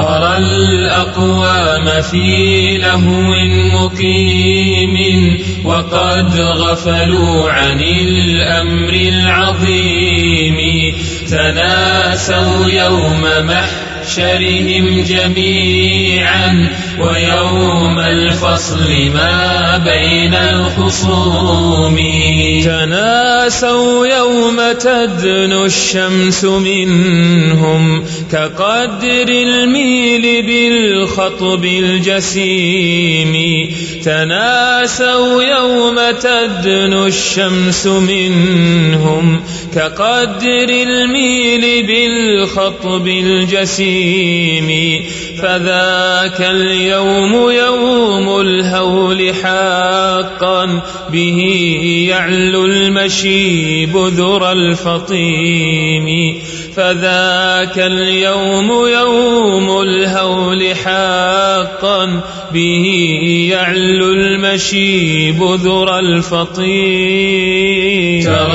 أرى الأقوام في لهو مقيم وقد غفلوا عن الأمر العظيم. تناسوا يوم محشرهم جميعا. ويوم الفصل ما بين الخصوم. تناسوا يوم تدنو الشمس منهم كقدر الميل بالخطب الجسيم. تناسوا يوم تدنو الشمس منهم كقدر الميل بالخطب الجسيم. فذاك اليوم يوم الهول حقا به يعلو المشيب ذرى الفطيم. فذاك اليوم يوم الهول حقا به يعلو المشيب ذرى الفطيم.